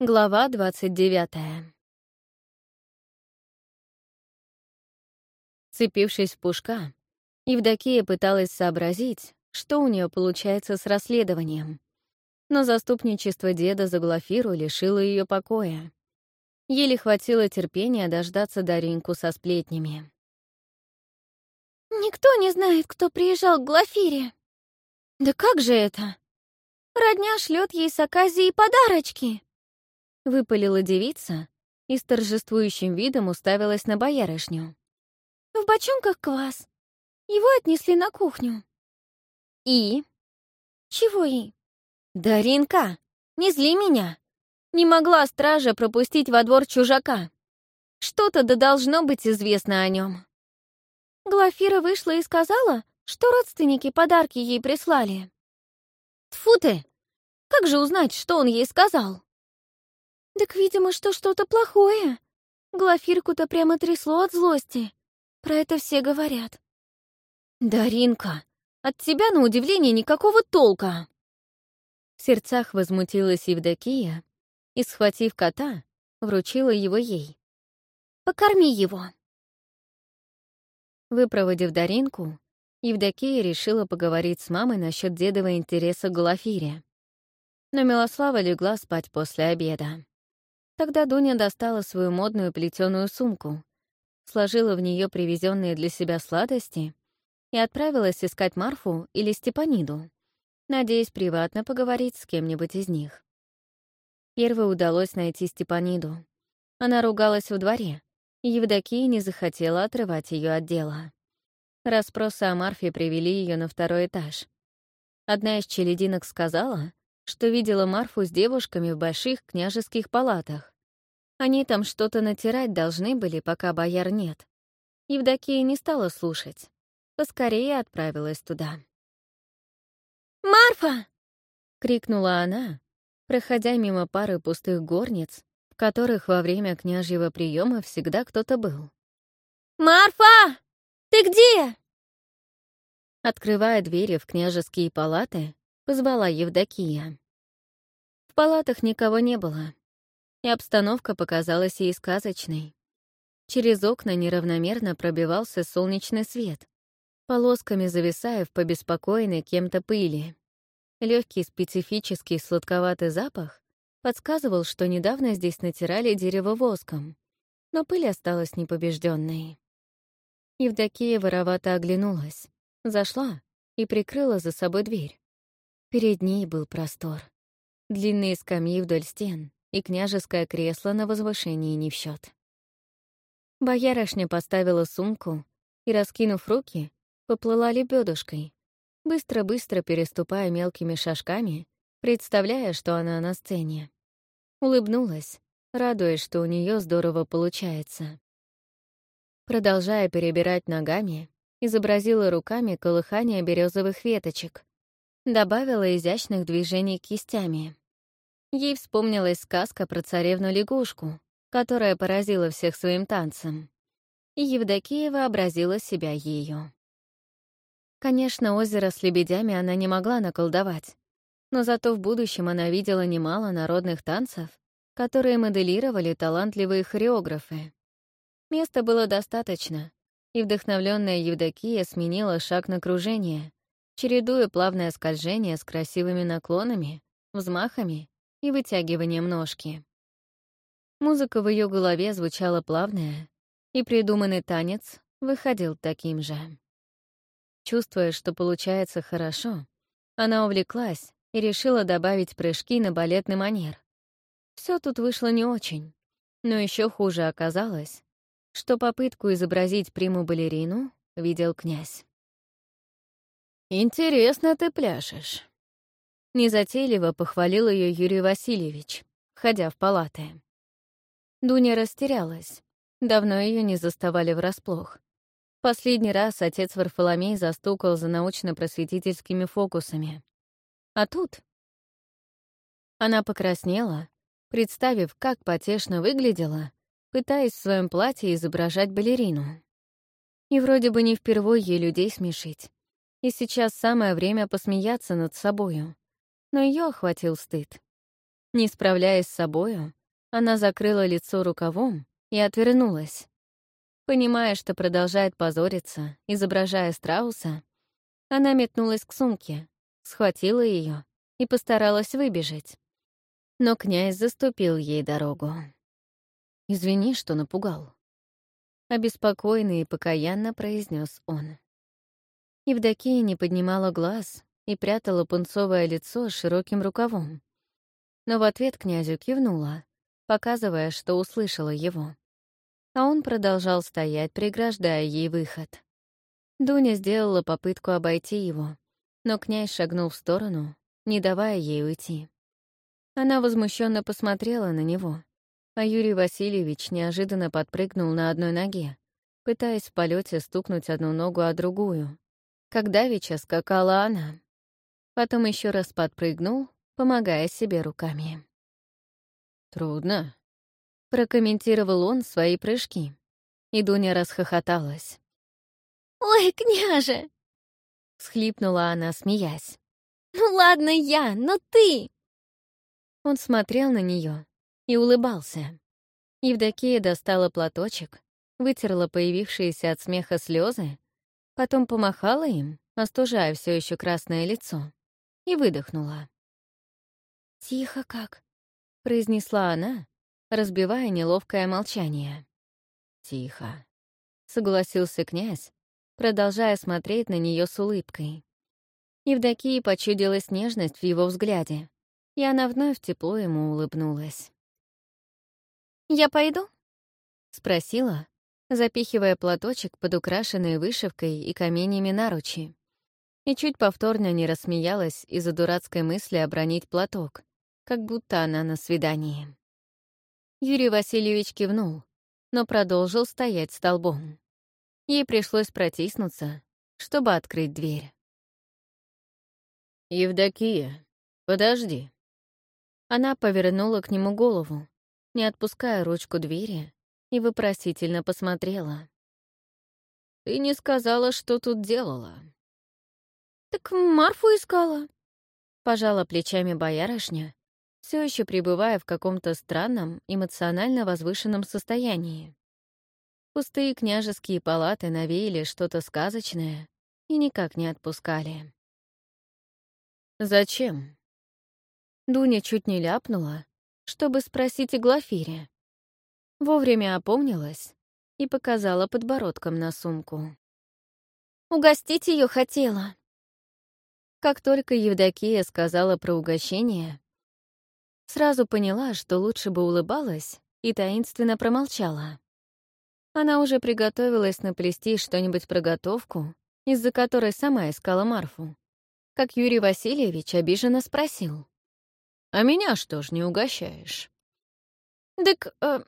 Глава 29. Цепившись в пушка, Евдокия пыталась сообразить, что у нее получается с расследованием. Но заступничество деда за Глафиру лишило ее покоя. Еле хватило терпения дождаться Даринку со сплетнями. «Никто не знает, кто приезжал к Глафире». «Да как же это?» «Родня шлет ей с Аказией подарочки», Выпалила девица и с торжествующим видом уставилась на боярышню. «В бочонках квас. Его отнесли на кухню». «И?» «Чего и?» «Даринка, не зли меня. Не могла стража пропустить во двор чужака. Что-то да должно быть известно о нем. Глафира вышла и сказала, что родственники подарки ей прислали. Тфу ты! Как же узнать, что он ей сказал? Так, видимо, что что-то плохое. Глафирку-то прямо трясло от злости. Про это все говорят. «Даринка, от тебя, на удивление, никакого толка!» В сердцах возмутилась Евдокия и, схватив кота, вручила его ей. «Покорми его!» Выпроводив Даринку, Евдокия решила поговорить с мамой насчет дедового интереса к Глафире. Но Милослава легла спать после обеда. Тогда Дуня достала свою модную плетеную сумку, сложила в нее привезенные для себя сладости и отправилась искать Марфу или Степаниду, надеясь приватно поговорить с кем-нибудь из них. Первой удалось найти Степаниду. Она ругалась во дворе, и Евдокия не захотела отрывать ее от дела. Расспросы о Марфе привели ее на второй этаж. Одна из челединок сказала, что видела Марфу с девушками в больших княжеских палатах. Они там что-то натирать должны были, пока бояр нет. Евдокия не стала слушать. Поскорее отправилась туда. «Марфа!» — крикнула она, проходя мимо пары пустых горниц, в которых во время княжьего приема всегда кто-то был. «Марфа! Ты где?» Открывая двери в княжеские палаты, позвала Евдокия. В палатах никого не было, и обстановка показалась ей сказочной. Через окна неравномерно пробивался солнечный свет, полосками зависая в побеспокоенной кем-то пыли. Легкий специфический сладковатый запах подсказывал, что недавно здесь натирали дерево воском, но пыль осталась непобежденной. Евдокия воровато оглянулась, зашла и прикрыла за собой дверь. Перед ней был простор. Длинные скамьи вдоль стен и княжеское кресло на возвышении не в счет. Боярышня поставила сумку и, раскинув руки, поплыла лебедушкой, быстро-быстро переступая мелкими шажками, представляя, что она на сцене. Улыбнулась, радуясь, что у нее здорово получается. Продолжая перебирать ногами, изобразила руками колыхание березовых веточек, добавила изящных движений кистями. Ей вспомнилась сказка про царевну-лягушку, которая поразила всех своим танцем. И Евдокия вообразила себя ею. Конечно, озеро с лебедями она не могла наколдовать, но зато в будущем она видела немало народных танцев, которые моделировали талантливые хореографы. Места было достаточно, и вдохновленная Евдокия сменила шаг на кружение, чередуя плавное скольжение с красивыми наклонами, взмахами и вытягиванием ножки. Музыка в ее голове звучала плавная, и придуманный танец выходил таким же. Чувствуя, что получается хорошо, она увлеклась и решила добавить прыжки на балетный манер. Все тут вышло не очень, но еще хуже оказалось, что попытку изобразить приму-балерину видел князь. «Интересно ты пляшешь», — незатейливо похвалил ее Юрий Васильевич, ходя в палаты. Дуня растерялась. Давно ее не заставали врасплох. Последний раз отец Варфоломей застукал за научно-просветительскими фокусами. А тут... Она покраснела, представив, как потешно выглядела, пытаясь в своем платье изображать балерину. И вроде бы не впервой ей людей смешить. И сейчас самое время посмеяться над собою. Но ее охватил стыд. Не справляясь с собою, она закрыла лицо рукавом и отвернулась. Понимая, что продолжает позориться, изображая страуса, она метнулась к сумке, схватила ее и постаралась выбежать. Но князь заступил ей дорогу. «Извини, что напугал», — обеспокоенный и покаянно произнес он. Евдокия не поднимала глаз и прятала пунцовое лицо широким рукавом. Но в ответ князю кивнула, показывая, что услышала его. А он продолжал стоять, преграждая ей выход. Дуня сделала попытку обойти его, но князь шагнул в сторону, не давая ей уйти. Она возмущенно посмотрела на него, а Юрий Васильевич неожиданно подпрыгнул на одной ноге, пытаясь в полете стукнуть одну ногу о другую, как давеча скакала она. Потом еще раз подпрыгнул, помогая себе руками. «Трудно», — прокомментировал он свои прыжки. И Дуня расхохоталась. «Ой, княже!» — схлипнула она, смеясь. «Ну ладно я, но ты!» Он смотрел на нее и улыбался. Евдокия достала платочек, вытерла появившиеся от смеха слезы Потом помахала им, остужая все еще красное лицо, и выдохнула. «Тихо как», — произнесла она, разбивая неловкое молчание. «Тихо», — согласился князь, продолжая смотреть на нее с улыбкой. Евдокии почудилась нежность в его взгляде, и она вновь тепло ему улыбнулась. «Я пойду?» — спросила, запихивая платочек под украшенные вышивкой и каменьями наручи. И чуть повторно не рассмеялась из-за дурацкой мысли обронить платок, как будто она на свидании. Юрий Васильевич кивнул, но продолжил стоять столбом. Ей пришлось протиснуться, чтобы открыть дверь. «Евдокия, подожди». Она повернула к нему голову, не отпуская ручку двери, и вопросительно посмотрела. «Ты не сказала, что тут делала?» «Так Марфу искала», — пожала плечами боярышня, все еще пребывая в каком-то странном, эмоционально возвышенном состоянии. Пустые княжеские палаты навеяли что-то сказочное и никак не отпускали. «Зачем?» Дуня чуть не ляпнула, чтобы спросить о Глафире, Вовремя опомнилась и показала подбородком на сумку. «Угостить ее хотела». Как только Евдокия сказала про угощение, сразу поняла, что лучше бы улыбалась и таинственно промолчала. Она уже приготовилась наплести что-нибудь про готовку, из-за которой сама искала Марфу. Как Юрий Васильевич обиженно спросил. «А меня что ж не угощаешь?» «Дык, э,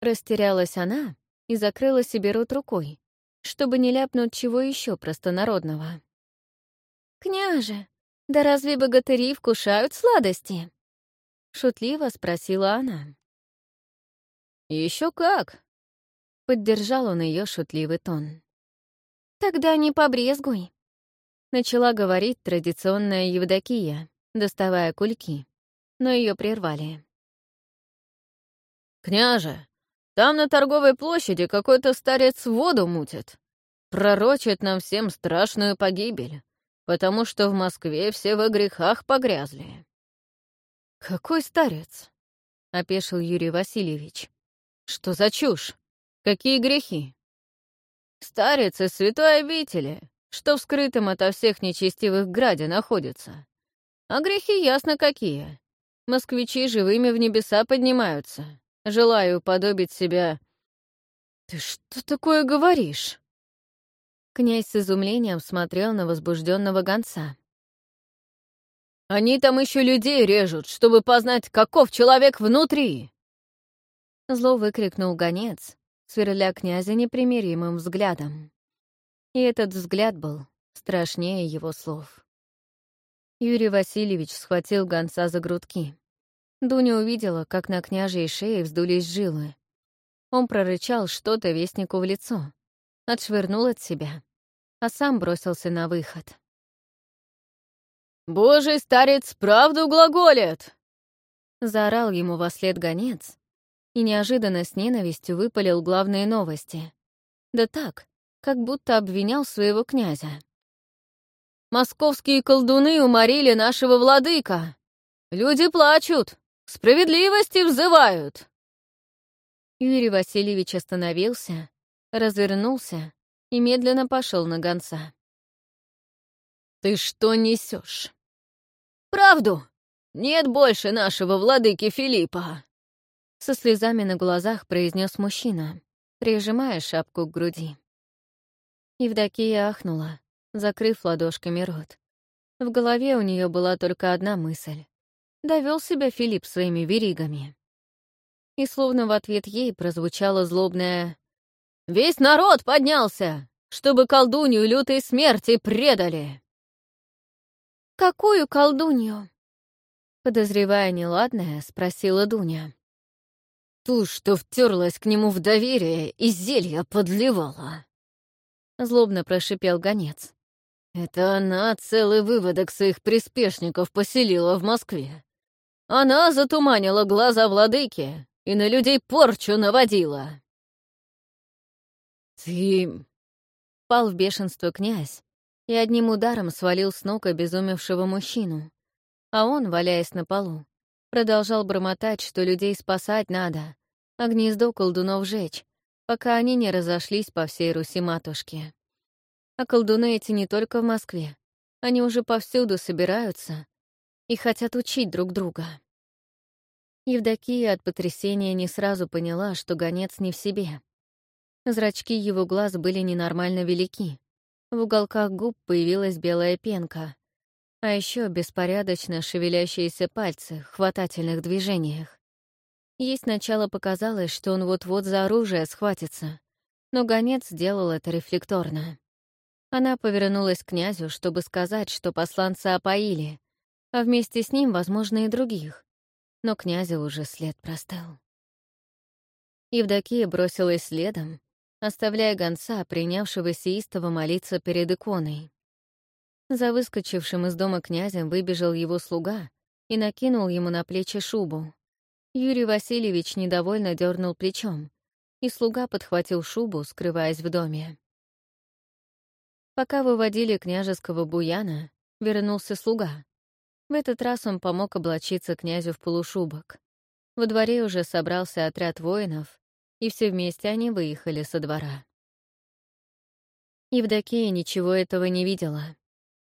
Растерялась она и закрыла себе рот рукой, чтобы не ляпнуть чего еще простонародного. «Княже, да разве богатыри вкушают сладости?» Шутливо спросила она. Еще как!» — поддержал он ее шутливый тон. «Тогда не побрезгуй», — начала говорить традиционная Евдокия, доставая кульки, но ее прервали. «Княже, там на торговой площади какой-то старец воду мутит. Пророчит нам всем страшную погибель, потому что в Москве все во грехах погрязли. «Какой старец?» — опешил Юрий Васильевич. «Что за чушь? Какие грехи?» «Старец из святой обители, что в скрытом ото всех нечестивых граде находится. А грехи ясно какие. Москвичи живыми в небеса поднимаются, Желаю уподобить себя... Ты что такое говоришь? Князь с изумлением смотрел на возбужденного гонца. Они там еще людей режут, чтобы познать, каков человек внутри. Зло выкрикнул гонец, сверля князя непримиримым взглядом. И этот взгляд был страшнее его слов. Юрий Васильевич схватил гонца за грудки. Дуня увидела, как на княжей шее вздулись жилы. Он прорычал что-то вестнику в лицо, отшвырнул от себя, а сам бросился на выход. «Божий старец правду глаголит!» Заорал ему во след гонец и неожиданно с ненавистью выпалил главные новости. Да так, как будто обвинял своего князя. «Московские колдуны уморили нашего владыка! Люди плачут, справедливости взывают!» Юрий Васильевич остановился, развернулся и медленно пошел на гонца. «Ты что несешь? «Правду! Нет больше нашего владыки Филиппа!» Со слезами на глазах произнес мужчина, прижимая шапку к груди. Евдокия ахнула, закрыв ладошками рот. В голове у нее была только одна мысль. Довел себя Филипп своими веригами. И словно в ответ ей прозвучало злобное «Весь народ поднялся, чтобы колдунью лютой смерти предали!» «Какую колдунью?» Подозревая неладное, спросила Дуня. «Ту, что втерлась к нему в доверие и зелья подливала», Злобно прошипел гонец. «Это она целый выводок своих приспешников поселила в Москве. Она затуманила глаза владыки и на людей порчу наводила». «Ты...» Пал в бешенство князь и одним ударом свалил с ног обезумевшего мужчину. А он, валяясь на полу, продолжал бормотать, что людей спасать надо, а гнездо колдунов жечь, пока они не разошлись по всей Руси-матушке. А колдуны эти не только в Москве. Они уже повсюду собираются и хотят учить друг друга. Евдокия от потрясения не сразу поняла, что гонец не в себе. Зрачки его глаз были ненормально велики. В уголках губ появилась белая пенка, а еще беспорядочно шевелящиеся пальцы в хватательных движениях. Ей сначала показалось, что он вот-вот за оружие схватится, но гонец сделал это рефлекторно. Она повернулась к князю, чтобы сказать, что посланца опоили, а вместе с ним, возможно, и других. Но князя уже след простыл. Евдокия бросилась следом, оставляя гонца, принявшегося истово молиться перед иконой. За выскочившим из дома князем выбежал его слуга и накинул ему на плечи шубу. Юрий Васильевич недовольно дернул плечом, и слуга подхватил шубу, скрываясь в доме. Пока выводили княжеского буяна, вернулся слуга. В этот раз он помог облачиться князю в полушубок. Во дворе уже собрался отряд воинов, и все вместе они выехали со двора. Евдокия ничего этого не видела.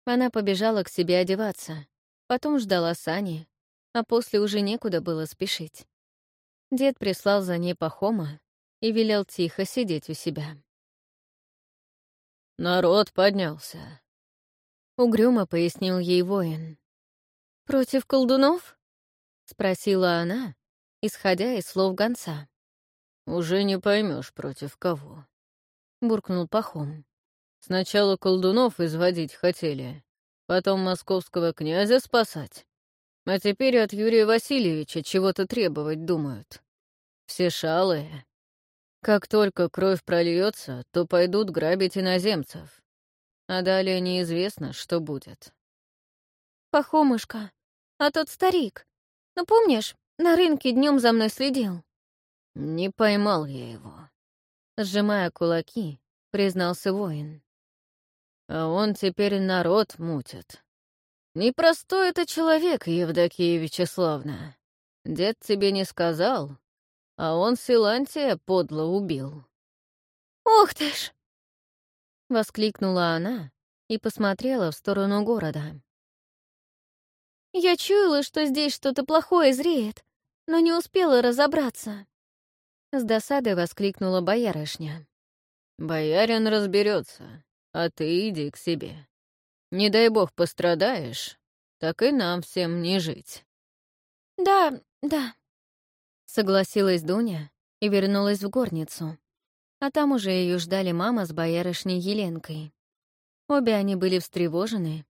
Она побежала к себе одеваться, потом ждала Сани, а после уже некуда было спешить. Дед прислал за ней Пахома и велел тихо сидеть у себя. «Народ поднялся», — угрюмо пояснил ей воин. «Против колдунов?» — спросила она, исходя из слов гонца. «Уже не поймешь против кого», — буркнул Пахом. «Сначала колдунов изводить хотели, потом московского князя спасать. А теперь от Юрия Васильевича чего-то требовать думают. Все шалые. Как только кровь прольется, то пойдут грабить иноземцев. А далее неизвестно, что будет. Пахомышка, а тот старик, ну помнишь, на рынке днем за мной следил? Не поймал я его. Сжимая кулаки, признался воин. А он теперь народ мутит. Непростой это человек, Евдокия Вячеславна. Дед тебе не сказал, а он Силантия подло убил. «Ох ты ж!» — воскликнула она и посмотрела в сторону города. «Я чуяла, что здесь что-то плохое зреет, но не успела разобраться». С досадой воскликнула боярышня. «Боярин разберется, а ты иди к себе. Не дай бог пострадаешь, так и нам всем не жить. Да, да. Согласилась Дуня и вернулась в горницу. А там уже ее ждали мама с боярышней Еленкой. Обе они были встревожены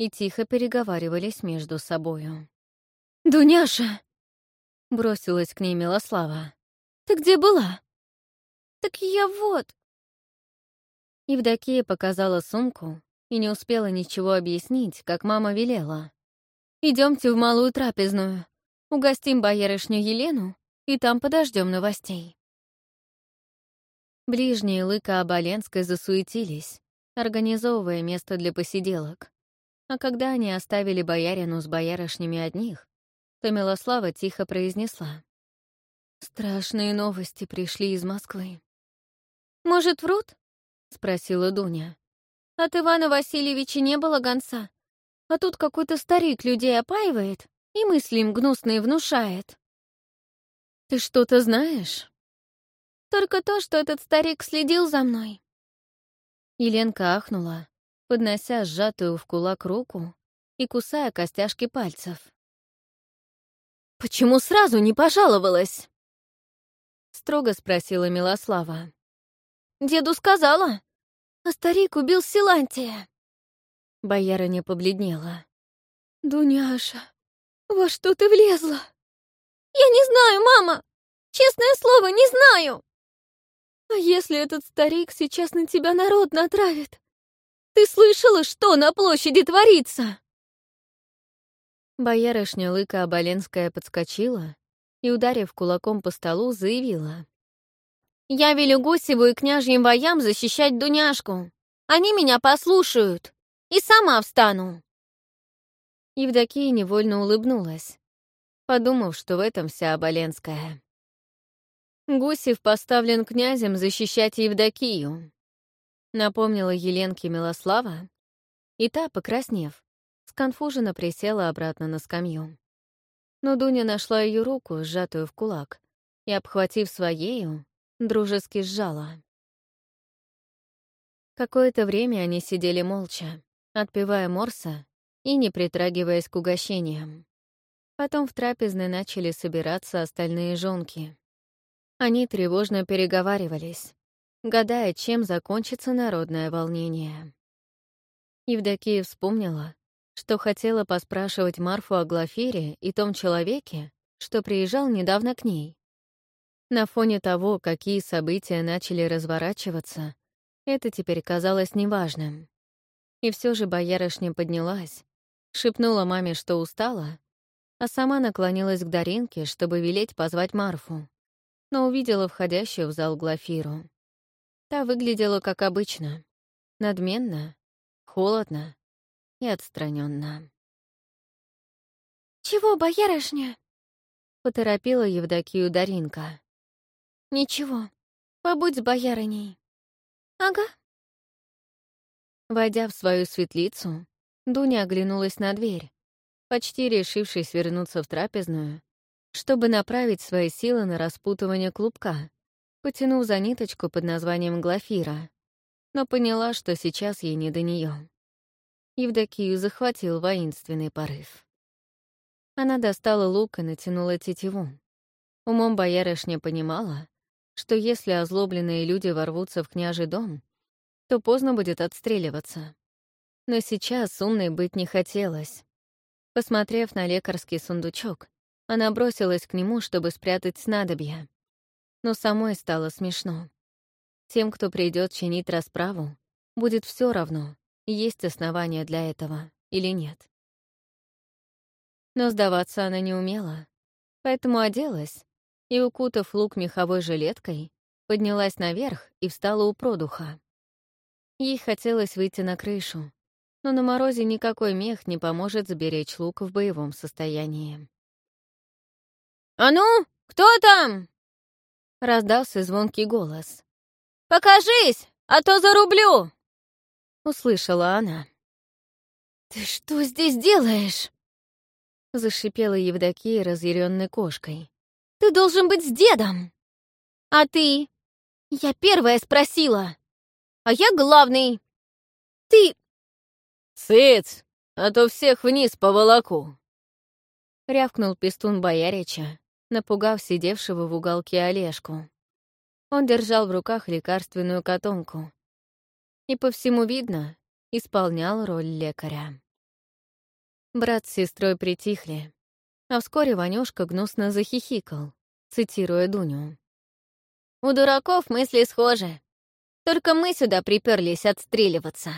и тихо переговаривались между собою. «Дуняша!» — бросилась к ней Милослава. «Ты где была?» «Так я вот...» Евдокия показала сумку, и не успела ничего объяснить, как мама велела. Идемте в малую трапезную. Угостим боярышню Елену, и там подождем новостей. Ближние лыка Оболенской засуетились, организовывая место для посиделок. А когда они оставили боярину с боярышнями одних, то Милослава тихо произнесла. «Страшные новости пришли из Москвы». «Может, врут?» — спросила Дуня. «От Ивана Васильевича не было гонца, а тут какой-то старик людей опаивает и мысли им гнусные внушает». «Ты что-то знаешь?» «Только то, что этот старик следил за мной». Еленка ахнула, поднося сжатую в кулак руку и кусая костяшки пальцев. «Почему сразу не пожаловалась?» — строго спросила Милослава. «Деду сказала, а старик убил Силантия». Боярыня побледнела. «Дуняша, во что ты влезла?» «Я не знаю, мама! Честное слово, не знаю!» «А если этот старик сейчас на тебя народ натравит? Ты слышала, что на площади творится?» Боярышня Лыка Оболенская подскочила и, ударив кулаком по столу, заявила. «Я велю Гусеву и княжьим воям защищать Дуняшку. Они меня послушают. И сама встану». Евдокия невольно улыбнулась, подумав, что в этом вся Оболенская. Гусев поставлен князем защищать Евдокию. Напомнила Еленке Милослава, и та, покраснев, сконфуженно присела обратно на скамью. Но Дуня нашла ее руку, сжатую в кулак, и, обхватив своею, дружески сжала. Какое-то время они сидели молча, отпивая морса и не притрагиваясь к угощениям. Потом в трапезной начали собираться остальные жонки. Они тревожно переговаривались, гадая, чем закончится народное волнение. Евдокия вспомнила, что хотела поспрашивать Марфу о Глафире и том человеке, что приезжал недавно к ней. На фоне того, какие события начали разворачиваться, это теперь казалось неважным. И все же боярышня поднялась, шепнула маме, что устала, а сама наклонилась к Даринке, чтобы велеть позвать Марфу, но увидела входящую в зал Глафиру. Та выглядела как обычно, надменно, холодно и отстраненно. «Чего, боярышня?» — поторопила Евдокию Даринка. «Ничего, побудь с боярыней». «Ага». Войдя в свою светлицу, Дуня оглянулась на дверь, почти решившись вернуться в трапезную, чтобы направить свои силы на распутывание клубка, потянув за ниточку под названием Глафира, но поняла, что сейчас ей не до нее. Евдокию захватил воинственный порыв. Она достала лук и натянула тетиву. Умом боярышня понимала, что если озлобленные люди ворвутся в княжий дом, то поздно будет отстреливаться. Но сейчас умной быть не хотелось. Посмотрев на лекарский сундучок, она бросилась к нему, чтобы спрятать снадобья. Но самой стало смешно. Тем, кто придет чинить расправу, будет все равно, есть основания для этого или нет. Но сдаваться она не умела, поэтому оделась и, укутав лук меховой жилеткой, поднялась наверх и встала у продуха. Ей хотелось выйти на крышу, но на морозе никакой мех не поможет заберечь лук в боевом состоянии. «А ну, кто там?» — раздался звонкий голос. «Покажись, а то зарублю!» — услышала она. «Ты что здесь делаешь?» — зашипела Евдокия разъяренной кошкой. «Ты должен быть с дедом!» «А ты?» «Я первая спросила!» «А я главный!» «Ты...» «Сыц, а то всех вниз по волоку!» Рявкнул пестун Боярича, напугав сидевшего в уголке Олежку. Он держал в руках лекарственную котомку, и, по всему видно, исполнял роль лекаря. Брат с сестрой притихли, а вскоре Ванюшка гнусно захихикал, цитируя Дуню. «У дураков мысли схожи. Только мы сюда приперлись отстреливаться».